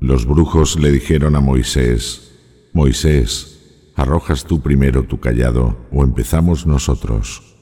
Los brujos le dijeron a Moisés, Moisés, ¿arrojas tú primero tu callado o empezamos nosotros?